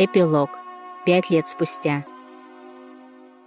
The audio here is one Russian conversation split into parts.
Эпилог. Пять лет спустя.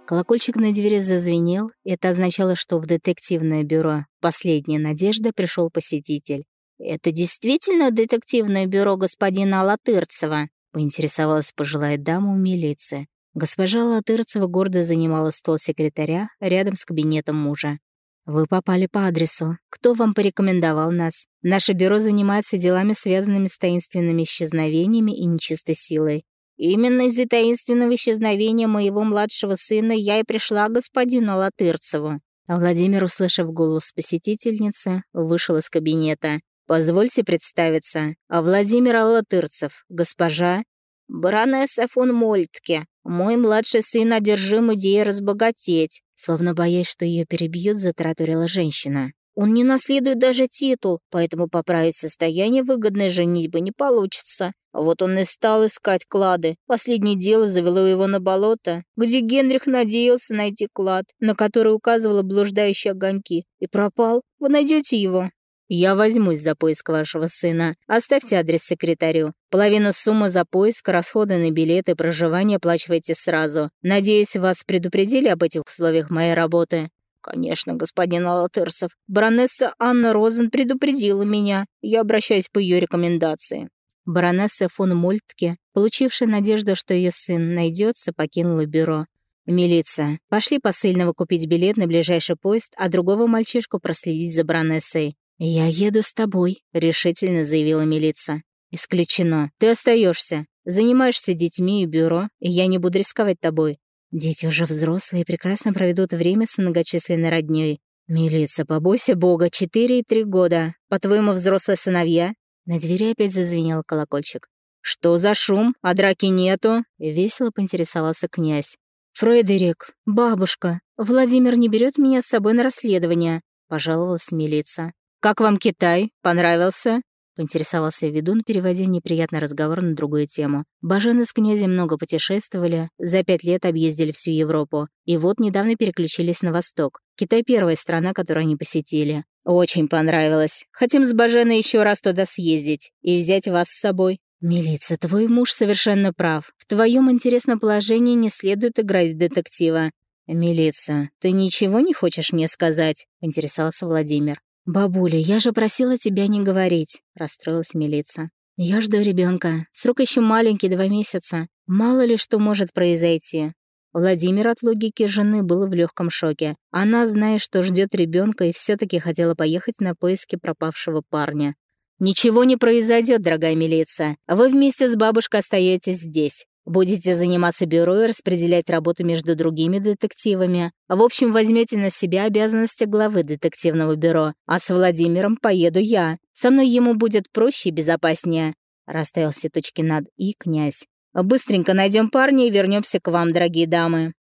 Колокольчик на двери зазвенел, это означало, что в детективное бюро «Последняя надежда» пришел посетитель. «Это действительно детективное бюро господина Латырцева?» — поинтересовалась пожилая дама у милиции. Госпожа Латырцева гордо занимала стол секретаря рядом с кабинетом мужа. «Вы попали по адресу. Кто вам порекомендовал нас? Наше бюро занимается делами, связанными с таинственными исчезновениями и нечистой силой. Именно из-за таинственного исчезновения моего младшего сына я и пришла к господину Латырцеву». А Владимир, услышав голос посетительницы, вышел из кабинета. «Позвольте представиться. А Владимир Латырцев, госпожа...» «Баронесса фон Мольтке. Мой младший сын одержим идеей разбогатеть». Словно боясь, что ее перебьют, затраторила женщина. Он не наследует даже титул, поэтому поправить состояние выгодной женитьбы не получится. Вот он и стал искать клады. Последнее дело завело его на болото, где Генрих надеялся найти клад, на который указывала блуждающие огоньки, и пропал. Вы найдете его. Я возьмусь за поиск вашего сына. Оставьте адрес секретарю. Половину суммы за поиск, расходы на билеты, проживание оплачивайте сразу. Надеюсь, вас предупредили об этих условиях моей работы. «Конечно, господин Алатырсов. Баронесса Анна Розен предупредила меня. Я обращаюсь по ее рекомендации». Баронесса фон Мольтке, получившая надежду, что ее сын найдется, покинула бюро. «Милиция, пошли посыльного купить билет на ближайший поезд, а другого мальчишку проследить за баронессой». «Я еду с тобой», — решительно заявила милиция. «Исключено. Ты остаешься. Занимаешься детьми и бюро, и я не буду рисковать тобой. Дети уже взрослые и прекрасно проведут время с многочисленной роднёй. Милица, побойся бога, четыре и три года. По-твоему, взрослые сыновья?» На двери опять зазвенел колокольчик. «Что за шум? А драки нету?» Весело поинтересовался князь. «Фредерик, бабушка, Владимир не берет меня с собой на расследование», пожаловалась милиция. «Как вам Китай? Понравился?» Поинтересовался ведун, переводя неприятный разговор на другую тему. Бажены с князем много путешествовали, за пять лет объездили всю Европу. И вот недавно переключились на восток. Китай — первая страна, которую они посетили. Очень понравилось. Хотим с Баженой еще раз туда съездить и взять вас с собой. «Милица, твой муж совершенно прав. В твоем интересном положении не следует играть детектива». «Милица, ты ничего не хочешь мне сказать?» — интересовался Владимир. «Бабуля, я же просила тебя не говорить», — расстроилась милиция. «Я жду ребенка. Срок еще маленький, два месяца. Мало ли что может произойти». Владимир от логики жены был в легком шоке. Она, зная, что ждет ребенка, и все таки хотела поехать на поиски пропавшего парня. «Ничего не произойдет, дорогая милиция. Вы вместе с бабушкой остаетесь здесь. Будете заниматься бюро и распределять работу между другими детективами. В общем, возьмете на себя обязанности главы детективного бюро. А с Владимиром поеду я. Со мной ему будет проще и безопаснее. Расставил все точки над «и» князь. Быстренько найдем парня и вернемся к вам, дорогие дамы.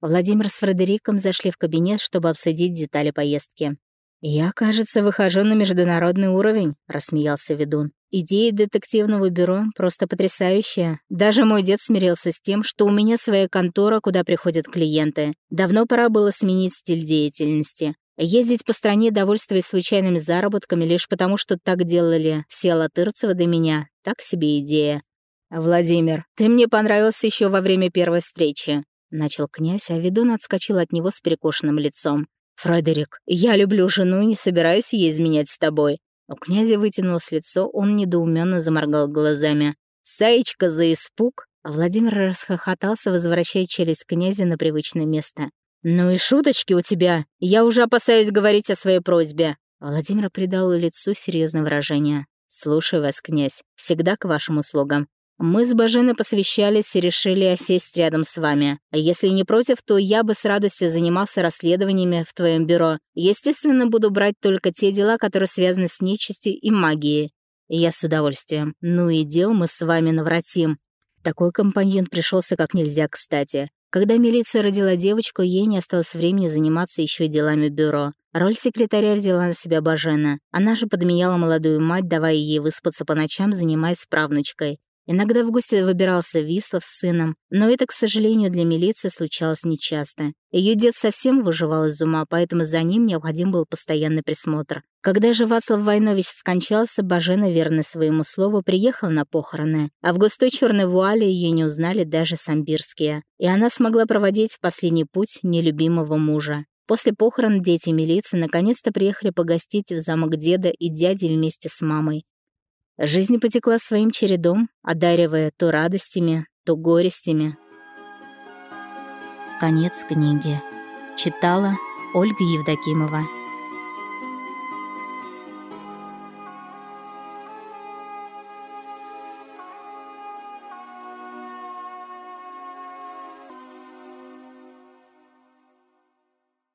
Владимир с Фредериком зашли в кабинет, чтобы обсудить детали поездки. «Я, кажется, выхожу на международный уровень», — рассмеялся ведун. Идея детективного бюро просто потрясающая. Даже мой дед смирился с тем, что у меня своя контора, куда приходят клиенты. Давно пора было сменить стиль деятельности. Ездить по стране, довольствуясь случайными заработками, лишь потому, что так делали все Латырцева до меня. Так себе идея. «Владимир, ты мне понравился еще во время первой встречи», — начал князь, а ведун отскочил от него с перекошенным лицом. «Фредерик, я люблю жену и не собираюсь ей изменять с тобой. У князя вытянулось лицо, он недоуменно заморгал глазами. «Саечка за испуг!» А Владимир расхохотался, возвращая челюсть князя на привычное место. «Ну и шуточки у тебя! Я уже опасаюсь говорить о своей просьбе!» Владимир придал лицу серьезное выражение. «Слушаю вас, князь. Всегда к вашим услугам. Мы с Баженой посвящались и решили осесть рядом с вами. Если не против, то я бы с радостью занимался расследованиями в твоем бюро. Естественно, буду брать только те дела, которые связаны с нечистью и магией. Я с удовольствием. Ну и дел мы с вами навратим. Такой компаньон пришелся как нельзя кстати. Когда милиция родила девочку, ей не осталось времени заниматься еще делами бюро. Роль секретаря взяла на себя Бажена. Она же подменяла молодую мать, давая ей выспаться по ночам, занимаясь правнучкой. Иногда в гости выбирался Вислов с сыном, но это, к сожалению, для милиции случалось нечасто. Ее дед совсем выживал из ума, поэтому за ним необходим был постоянный присмотр. Когда же Вацлав Войнович скончался, Бажена, верный своему слову, приехал на похороны, а в густой черной вуале ее не узнали даже самбирские, и она смогла проводить в последний путь нелюбимого мужа. После похорон дети милиции наконец-то приехали погостить в замок деда и дяди вместе с мамой. Жизнь потекла своим чередом, одаривая то радостями, то горестями. Конец книги. Читала Ольга Евдокимова.